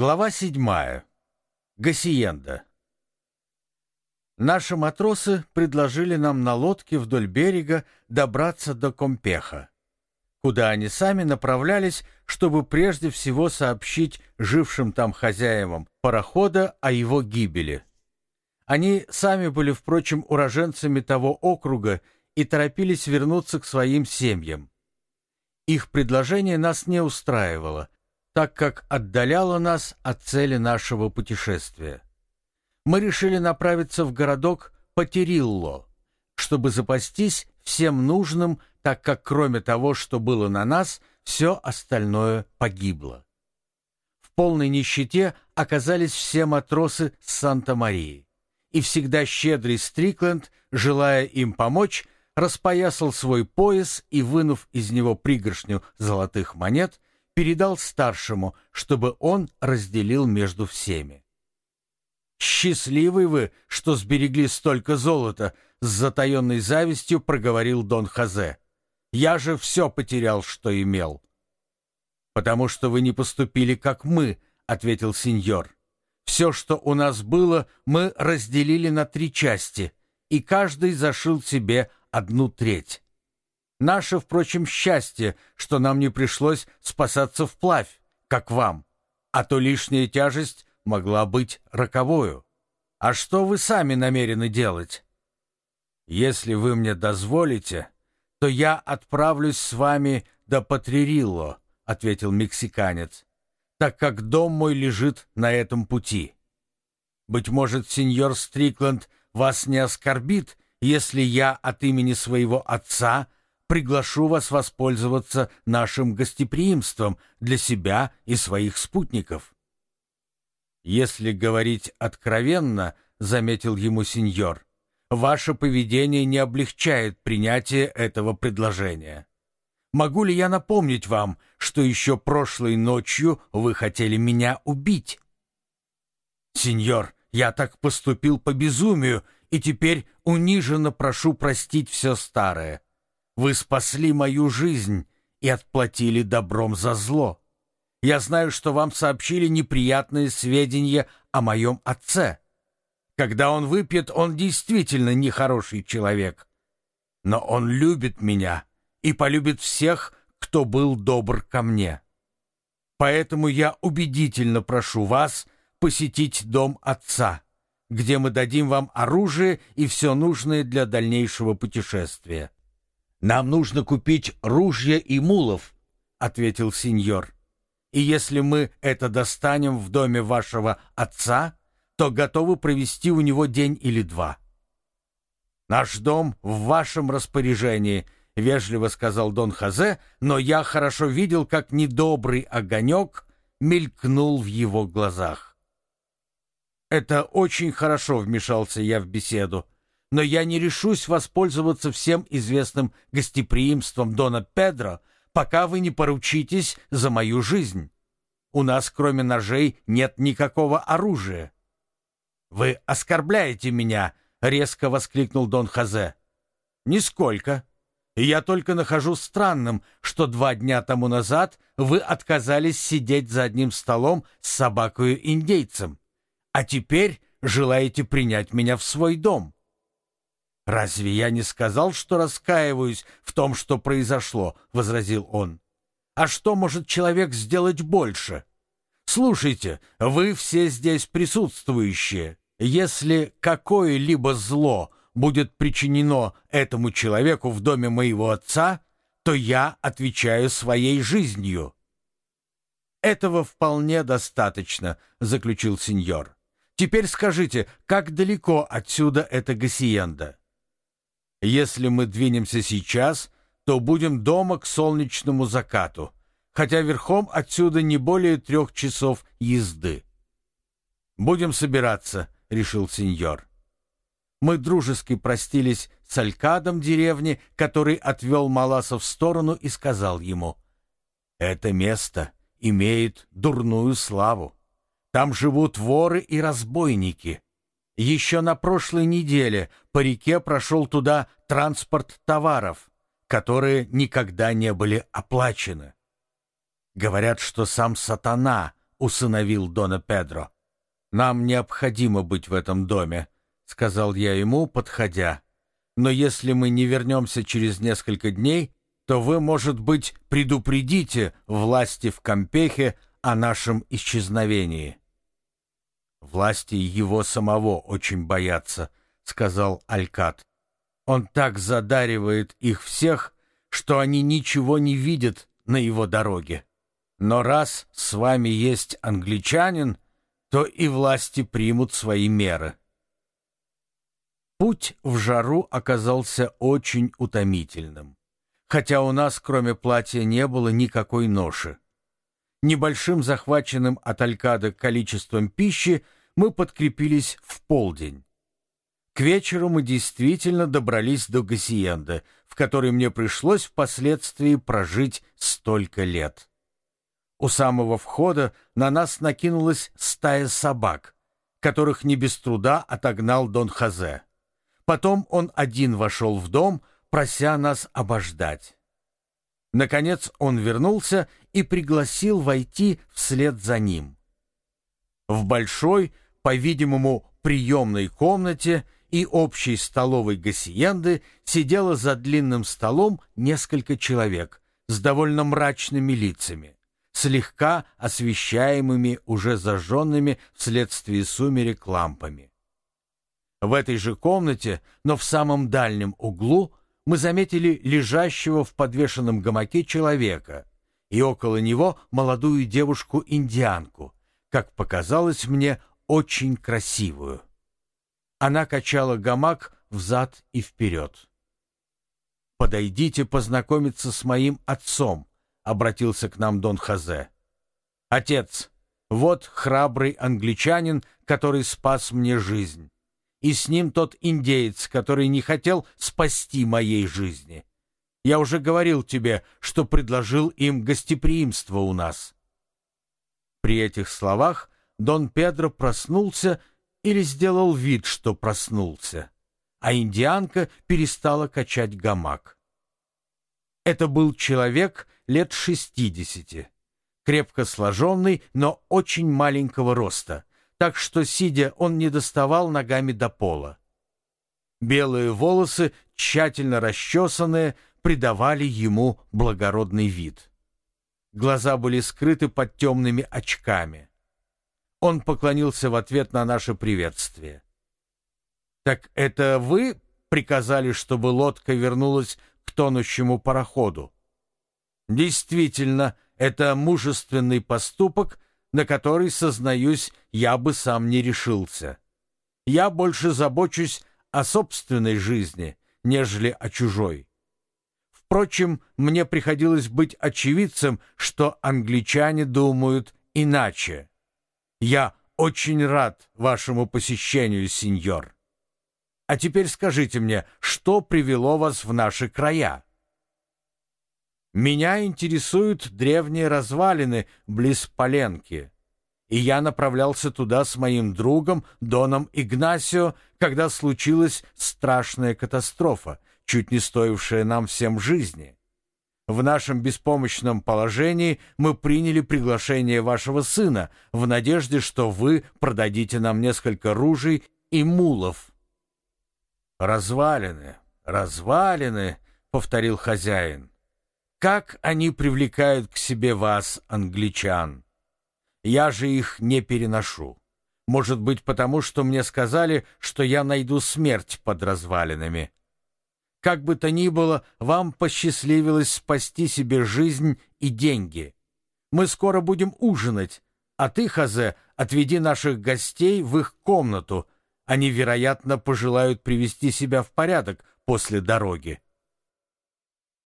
Глава седьмая. Гасиенда. Наши матросы предложили нам на лодке вдоль берега добраться до Компеха, куда они сами направлялись, чтобы прежде всего сообщить жившим там хозяевам парохода о его гибели. Они сами были, впрочем, уроженцами того округа и торопились вернуться к своим семьям. Их предложение нас не устраивало, так как отдаляло нас от цели нашего путешествия. Мы решили направиться в городок Патерилло, чтобы запастись всем нужным, так как кроме того, что было на нас, все остальное погибло. В полной нищете оказались все матросы Санта-Марии, и всегда щедрый Стрикленд, желая им помочь, распоясал свой пояс и, вынув из него пригоршню золотых монет, передал старшему, чтобы он разделил между всеми. «Счастливы вы, что сберегли столько золота!» — с затаенной завистью проговорил Дон Хазе. «Я же все потерял, что имел». «Потому что вы не поступили, как мы», — ответил сеньор. «Все, что у нас было, мы разделили на три части, и каждый зашил себе одну треть». Наше, впрочем, счастье, что нам не пришлось спасаться вплавь, как вам, а то лишняя тяжесть могла быть роковою. А что вы сами намерены делать? Если вы мне дозволите, то я отправлюсь с вами до Патририлло, ответил мексиканец, так как дом мой лежит на этом пути. Быть может, сеньор Стрикленд вас не оскорбит, если я от имени своего отца приглашу вас воспользоваться нашим гостеприимством для себя и своих спутников». «Если говорить откровенно», — заметил ему сеньор, «ваше поведение не облегчает принятие этого предложения. Могу ли я напомнить вам, что еще прошлой ночью вы хотели меня убить?» «Сеньор, я так поступил по безумию, и теперь униженно прошу простить все старое. Вы спасли мою жизнь и отплатили добром за зло. Я знаю, что вам сообщили неприятные сведения о моем отце. Когда он выпьет, он действительно нехороший человек. Но он любит меня и полюбит всех, кто был добр ко мне. Поэтому я убедительно прошу вас посетить дом отца, где мы дадим вам оружие и все нужное для дальнейшего путешествия. «Нам нужно купить ружья и мулов», — ответил сеньор. «И если мы это достанем в доме вашего отца, то готовы провести у него день или два». «Наш дом в вашем распоряжении», — вежливо сказал Дон Хазе, но я хорошо видел, как недобрый огонек мелькнул в его глазах. «Это очень хорошо», — вмешался я в беседу но я не решусь воспользоваться всем известным гостеприимством Дона Педро, пока вы не поручитесь за мою жизнь. У нас, кроме ножей, нет никакого оружия». «Вы оскорбляете меня!» — резко воскликнул Дон Хазе. «Нисколько. Я только нахожу странным, что два дня тому назад вы отказались сидеть за одним столом с собакою-индейцем, а теперь желаете принять меня в свой дом». «Разве я не сказал, что раскаиваюсь в том, что произошло?» — возразил он. «А что может человек сделать больше? Слушайте, вы все здесь присутствующие. Если какое-либо зло будет причинено этому человеку в доме моего отца, то я отвечаю своей жизнью». «Этого вполне достаточно», — заключил сеньор. «Теперь скажите, как далеко отсюда эта гасиенда?» Если мы двинемся сейчас, то будем дома к солнечному закату, хотя верхом отсюда не более трех часов езды. «Будем собираться», — решил сеньор. Мы дружески простились с Алькадом деревни, который отвел Маласа в сторону и сказал ему, «Это место имеет дурную славу. Там живут воры и разбойники. Еще на прошлой неделе по реке прошел туда транспорт товаров, которые никогда не были оплачены. Говорят, что сам сатана усыновил Дона Педро. Нам необходимо быть в этом доме, сказал я ему, подходя. Но если мы не вернемся через несколько дней, то вы, может быть, предупредите власти в Кампехе о нашем исчезновении. Власти его самого очень боятся, сказал Алькат. Он так задаривает их всех, что они ничего не видят на его дороге. Но раз с вами есть англичанин, то и власти примут свои меры. Путь в жару оказался очень утомительным, хотя у нас, кроме платья, не было никакой ноши. Небольшим захваченным от Алькада количеством пищи мы подкрепились в полдень. К вечеру мы действительно добрались до Гассиенды, в которой мне пришлось впоследствии прожить столько лет. У самого входа на нас накинулась стая собак, которых не без труда отогнал Дон Хазе. Потом он один вошел в дом, прося нас обождать. Наконец он вернулся и пригласил войти вслед за ним. В большой, по-видимому, приемной комнате и общей столовой Гассиенды сидело за длинным столом несколько человек с довольно мрачными лицами, слегка освещаемыми уже зажженными вследствие сумерек лампами. В этой же комнате, но в самом дальнем углу, мы заметили лежащего в подвешенном гамаке человека и около него молодую девушку-индианку, как показалось мне, очень красивую. Она качала гамак взад и вперед. «Подойдите познакомиться с моим отцом», — обратился к нам Дон Хазе. «Отец, вот храбрый англичанин, который спас мне жизнь, и с ним тот индеец, который не хотел спасти моей жизни. Я уже говорил тебе, что предложил им гостеприимство у нас». При этих словах Дон Педро проснулся или сделал вид, что проснулся, а индианка перестала качать гамак. Это был человек лет шестидесяти, крепко сложенный, но очень маленького роста, так что, сидя, он не доставал ногами до пола. Белые волосы, тщательно расчесанные, придавали ему благородный вид. Глаза были скрыты под темными очками. Он поклонился в ответ на наше приветствие. «Так это вы приказали, чтобы лодка вернулась к тонущему пароходу?» «Действительно, это мужественный поступок, на который, сознаюсь, я бы сам не решился. Я больше забочусь о собственной жизни, нежели о чужой. Впрочем, мне приходилось быть очевидцем, что англичане думают иначе. Я очень рад вашему посещению, сеньор. А теперь скажите мне, что привело вас в наши края? Меня интересуют древние развалины близ Поленки, и я направлялся туда с моим другом Доном Игнасио, когда случилась страшная катастрофа, чуть не стоившая нам всем жизни. В нашем беспомощном положении мы приняли приглашение вашего сына в надежде, что вы продадите нам несколько ружей и мулов. Развалины, развалины, повторил хозяин. Как они привлекают к себе вас, англичан? Я же их не переношу. Может быть, потому что мне сказали, что я найду смерть под развалинами. Как бы то ни было, вам посчастливилось спасти себе жизнь и деньги. Мы скоро будем ужинать, а ты, Хазе, отведи наших гостей в их комнату. Они, вероятно, пожелают привести себя в порядок после дороги.